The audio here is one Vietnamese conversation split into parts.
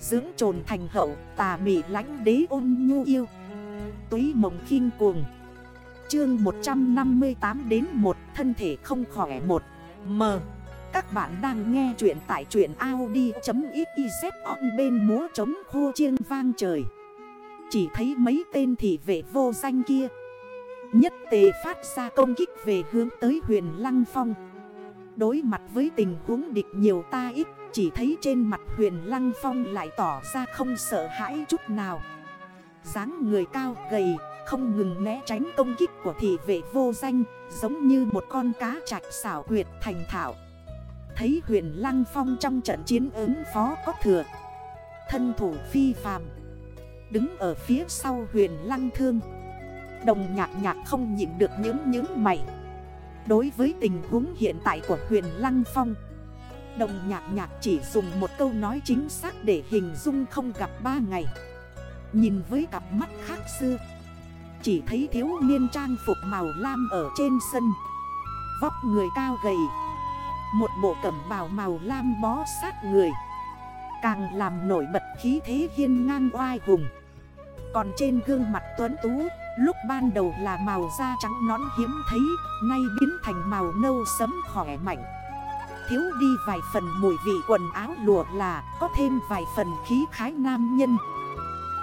Dưỡng trồn thành hậu, tà mị lánh đế ôn nhu yêu. Túy mộng khinh cuồng. Chương 158 đến 1 Thân thể không khỏe 1 M. Các bạn đang nghe chuyện tại chuyện Audi.xyz on bên múa trống khô chiêng vang trời. Chỉ thấy mấy tên thị vệ vô danh kia. Nhất tề phát ra công kích về hướng tới huyền Lăng Phong. Đối mặt với tình huống địch nhiều ta ít, Chỉ thấy trên mặt huyền Lăng Phong lại tỏ ra không sợ hãi chút nào. Dáng người cao gầy, Không ngừng né tránh công kích của thị vệ vô danh, Giống như một con cá chạch xảo quyệt thành thảo Thấy huyền Lăng Phong trong trận chiến ứng phó có thừa. Thân thủ phi phàm. Đứng ở phía sau huyền Lăng Thương. Đồng nhạc nhạc không nhịn được những những mày. Đối với tình huống hiện tại của huyền Lăng Phong, Đồng nhạc nhạc chỉ dùng một câu nói chính xác để hình dung không gặp ba ngày. Nhìn với cặp mắt khác xưa, Chỉ thấy thiếu niên trang phục màu lam ở trên sân, Vóc người cao gầy, Một bộ cẩm bào màu lam bó sát người, Càng làm nổi bật khí thế hiên ngang oai hùng. Còn trên gương mặt tuấn tú Lúc ban đầu là màu da trắng nón hiếm thấy, Nay biến thành màu nâu sấm khỏe mạnh. Thiếu đi vài phần mùi vị quần áo lụa là Có thêm vài phần khí khái nam nhân.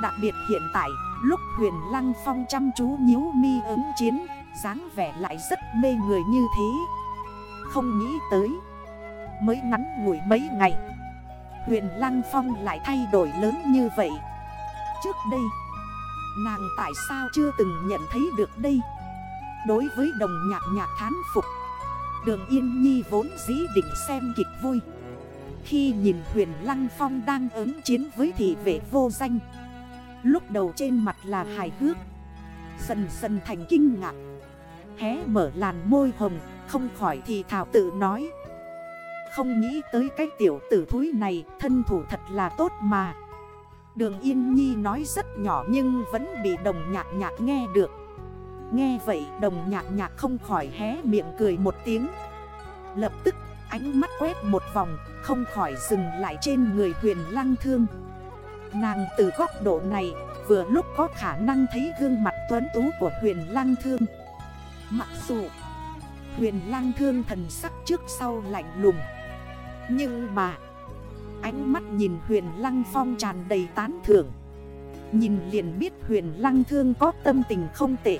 Đặc biệt hiện tại, Lúc huyền lăng phong chăm chú nhíu mi ứng chiến, dáng vẻ lại rất mê người như thế. Không nghĩ tới, Mới ngắn ngủi mấy ngày, Huyền lăng phong lại thay đổi lớn như vậy. Trước đây Nàng tại sao chưa từng nhận thấy được đây? Đối với đồng nhạc nhạc thán phục, Đường Yên Nhi vốn dĩ định xem kịch vui. Khi nhìn huyền Lăng Phong đang ứng chiến với thị vệ vô danh, Lúc đầu trên mặt là hài hước, Dần dần thành kinh ngạc. Hé mở làn môi hồng, Không khỏi thì thảo tự nói, Không nghĩ tới cái tiểu tử thúi này, Thân thủ thật là tốt mà. Đường Yên Nhi nói rất nhỏ nhưng vẫn bị đồng nhạc nhạc nghe được. Nghe vậy, đồng nhạc nhạc không khỏi hé miệng cười một tiếng. Lập tức, ánh mắt quét một vòng, Không khỏi dừng lại trên người huyền lăng thương. Nàng từ góc độ này, vừa lúc có khả năng thấy gương mặt tuấn tú của huyền lăng thương. Mặc dù, huyền lăng thương thần sắc trước sau lạnh lùng, Nhưng mà Ánh mắt nhìn huyền lăng phong tràn đầy tán thưởng. Nhìn liền biết huyền lăng thương có tâm tình không tệ.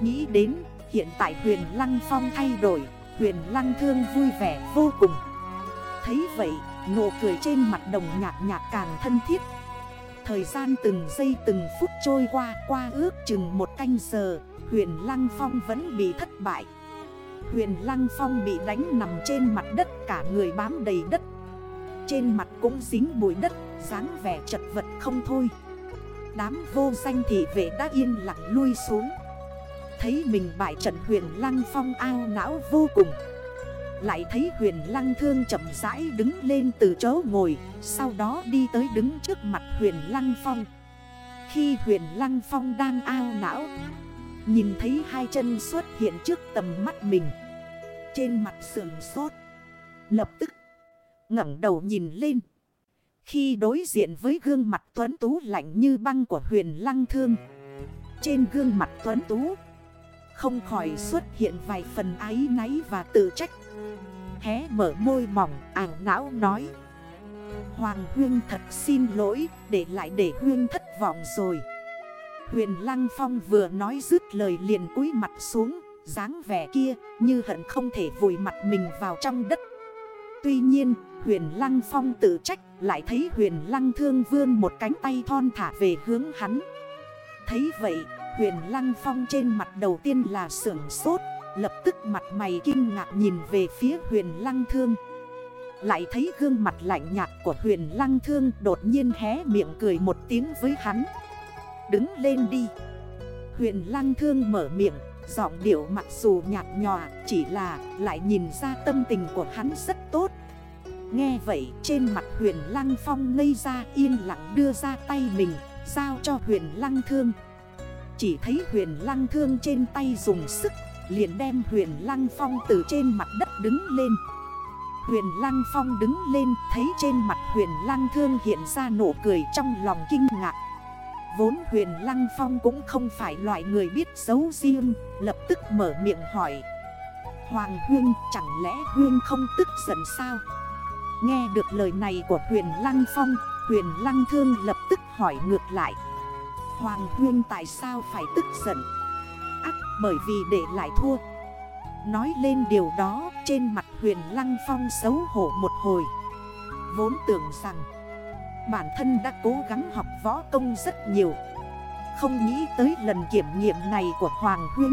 Nghĩ đến, hiện tại huyền lăng phong thay đổi, Huyền lăng thương vui vẻ vô cùng. Thấy vậy, nụ cười trên mặt đồng nhạc nhạc càng thân thiết. Thời gian từng giây từng phút trôi qua Qua ước chừng một canh giờ, Huyền lăng phong vẫn bị thất bại. Huyền lăng phong bị đánh nằm trên mặt đất, Cả người bám đầy đất trên mặt cũng dính bụi đất, dáng vẻ chật vật không thôi. Đám vô danh thị vệ đã yên lặng lui xuống. Thấy mình bại trận huyền lăng phong ao não vô cùng. Lại thấy huyền lăng thương chậm rãi đứng lên từ chỗ ngồi, Sau đó đi tới đứng trước mặt huyền lăng phong. Khi huyền lăng phong đang ao não, Nhìn thấy hai chân xuất hiện trước tầm mắt mình. Trên mặt sườn sốt, Lập tức ngẩng đầu nhìn lên. Khi đối diện với gương mặt tuấn tú lạnh như băng của huyền lăng thương. Trên gương mặt tuấn tú. Không khỏi xuất hiện vài phần ái náy và tự trách. Hé mở môi mỏng ảo não nói. Hoàng Huyên thật xin lỗi để lại để Huyên thất vọng rồi. Huyền Lăng Phong vừa nói dứt lời liền cúi mặt xuống, dáng vẻ kia như hận không thể vùi mặt mình vào trong đất. Tuy nhiên, huyền lăng phong tự trách lại thấy huyền lăng thương vươn một cánh tay thon thả về hướng hắn. Thấy vậy, huyền lăng phong trên mặt đầu tiên là sưởng sốt, lập tức mặt mày kinh ngạc nhìn về phía huyền lăng thương. Lại thấy gương mặt lạnh nhạt của huyền lăng thương đột nhiên hé miệng cười một tiếng với hắn. Đứng lên đi. Huyền lăng thương mở miệng, giọng điệu mặc dù nhạt nhòa, chỉ là lại nhìn ra tâm tình của hắn rất tốt. Nghe vậy, trên mặt huyền lăng phong ngây ra, yên lặng đưa ra tay mình, Giao cho huyền lăng thương. Chỉ thấy huyền lăng thương trên tay dùng sức, Liền đem huyền lăng phong từ trên mặt đất đứng lên. Huyền Lăng Phong đứng lên, thấy trên mặt Huyền Lăng Thương hiện ra nụ cười trong lòng kinh ngạc. Vốn Huyền Lăng Phong cũng không phải loại người biết xấu riêng, Lập tức mở miệng hỏi. Hoàng Huyên, chẳng lẽ Huyên không tức giận sao? Nghe được lời này của Huyền Lăng Phong, Huyền Lăng Thương lập tức hỏi ngược lại. Hoàng Huyên tại sao phải tức giận? Ác, bởi vì để lại thua. Nói lên điều đó, trên mặt huyền lăng phong xấu hổ một hồi. Vốn tưởng rằng bản thân đã cố gắng học võ công rất nhiều. Không nghĩ tới lần kiểm nghiệm này của Hoàng Huyên.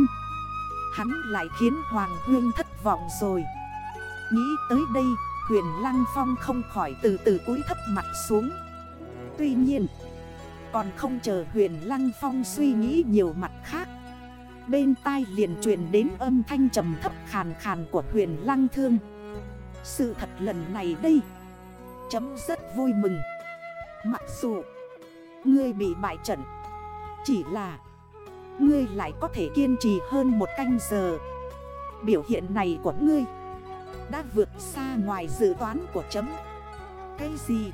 Hắn lại khiến Hoàng Huyên thất vọng rồi. Nghĩ tới đây, huyền lăng phong không khỏi từ từ cúi thấp mặt xuống. Tuy nhiên, Còn không chờ huyền lăng phong suy nghĩ nhiều mặt khác. Bên tai liền truyền đến âm thanh trầm thấp khàn khàn của huyền lăng thương. Sự thật lần này đây, Chấm rất vui mừng. Mặc dù, Ngươi bị bại trận, Chỉ là Ngươi lại có thể kiên trì hơn một canh giờ. Biểu hiện này của ngươi Đã vượt xa ngoài dự toán của chấm. Cái gì?